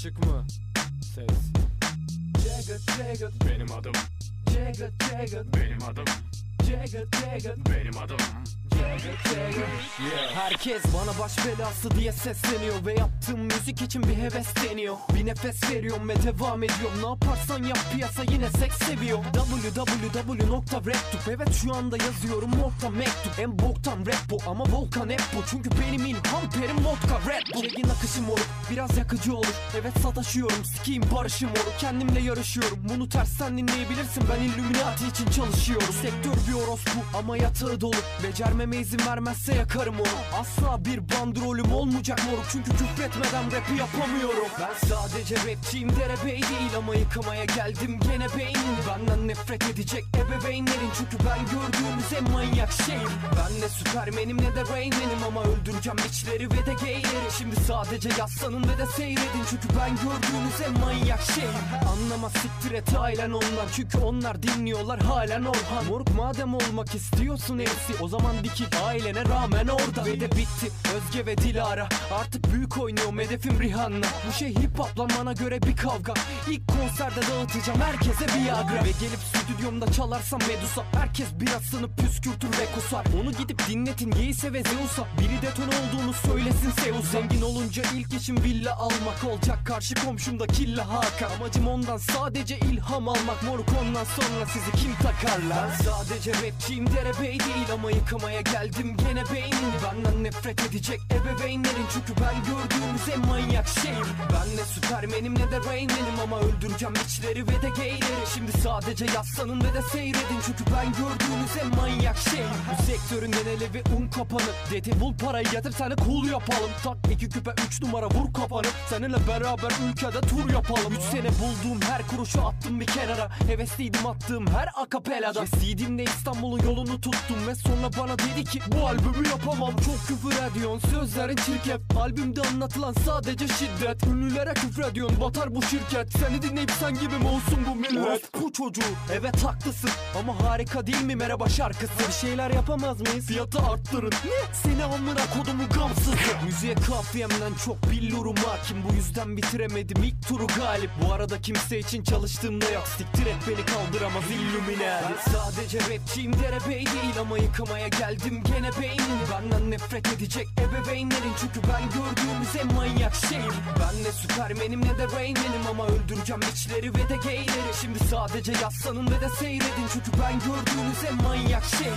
Açık mı? Ses. Jagged, jagged, Benim adım. jagged, jagged, Benim adım. jagged, jagged, Benim adım. Herkes bana baş belası diye sesleniyor Ve yaptığım müzik için bir heves deniyor. Bir nefes veriyorum ve devam ediyorum. Ne yaparsan yap piyasa yine seks seviyor. www.raptube Evet şu anda yazıyorum nokta mektup. En boktan rap bu ama volkan hep bu. Çünkü benim ilham perim vodka rap bu Çekin akışı moruk biraz yakıcı olur. Evet sataşıyorum sikiyim barışı moruk Kendimle yarışıyorum. Bunu tersten dinleyebilirsin. Ben Illuminati için çalışıyorum. Sektör bir orospu ama yatağı dolu Becermeme izin vermezse yakarım onu. Asla bir bandrolüm olmayacak moruk. Çünkü küfretmeden rapi yapamıyorum. Ben sadece rapçiyim derebey değil Ama yıkamaya geldim gene beynini Benden nefret edecek ebeveynlerin. Çünkü ben gördüğünüz en manyak şeyim Ben ne süpermenim ne de Rainman'im Ama öldüreceğim içleri ve de gayleri. Şimdi sadece yaslanın ve de seyredin. Çünkü ben gördüğünüz en manyak şeyim Anlamaz siktir et ailen ondan. Çünkü onlar dinliyorlar halen Orhan. Moruk madem olmak istiyorsun MC O zaman dikil ailene rağmen orada Ve de bitti Özge ve Dilara Artık büyük oynuyorum hedefim Rihanna Bu şey hip hop lan bana göre bir kavga İlk konserde dağıtacağım herkese Viagra Ve gelip stüdyomda çalarsam Medusa Herkes birasını püskürtür ve kusar Onu gidip dinletin Yeis'e ve Zeus'a Biri deton olduğunu söylesin Zeus Zengin olunca ilk işim villa almak olacak Karşı komşumda killa Hakan Amacım ondan sadece ilham almak Moruk ondan sonra sizi kim takarlar? Ben sadece rapçiyim derebey değil Ama yıkamaya geldim gene beynini Benden nefret edecek ebeveynlerin. Çünkü ben gördüğünüz en manyak şeyim Ben ne süpermenim ne de Rainman'im Ama öldüreceğim içleri ve de gayleri Şimdi sadece yaslanın ve de seyredin. Çünkü ben gördüğünüz en manyak şeyim Bu sektörün geneli ve un kapanı Dedi bul parayı yatır seni cool yapalım. Tak iki küpe üç numara vur kafanı. Seninle beraber ülkede tur yapalım. Üç sene bulduğum her kuruşu attım bir kenara. Hevesliydim attığım her akapelada. Ve CD'mle İstanbul'un yolunu tuttum Ve sonra bana dedi ki bu albümü yapamam. Çok küfür ediyorsun. Sözlerin çirkef Albümde anlatılan sadece şiddet. Ünlülere küfür ediyorsun. Batar bu şirket. Seni dinleyip sen gibi mi olsun bu millet? Bu çocuğu evet haklısın. Ama harika değil mi? Merhaba şarkısı. Bir şeyler yapamaz mıyız? Fiyatı arttırın. Ne? Seni amına kodumu gamsızı. Müziğe kafiyemden çok billurum hakim. Bu yüzden bitiremedim. İlk turu galip. Bu arada kimse için çalıştığımda yok. Siktir et beni kaldıramaz Illuminati Ben sadece rapçiyim derebey değil Ama yıkamaya geldim gene beynini Benden nefret edecek ebeveynlerin. Çünkü ben gördüğümüz en manyak şeyim Ben ne süpermenim ne de Rainman'im Ama öldüreceğim içleri ve de gayleri Şimdi sadece yaslanın ve de seyredin. Çünkü ben gördüğünüz en manyak şeyim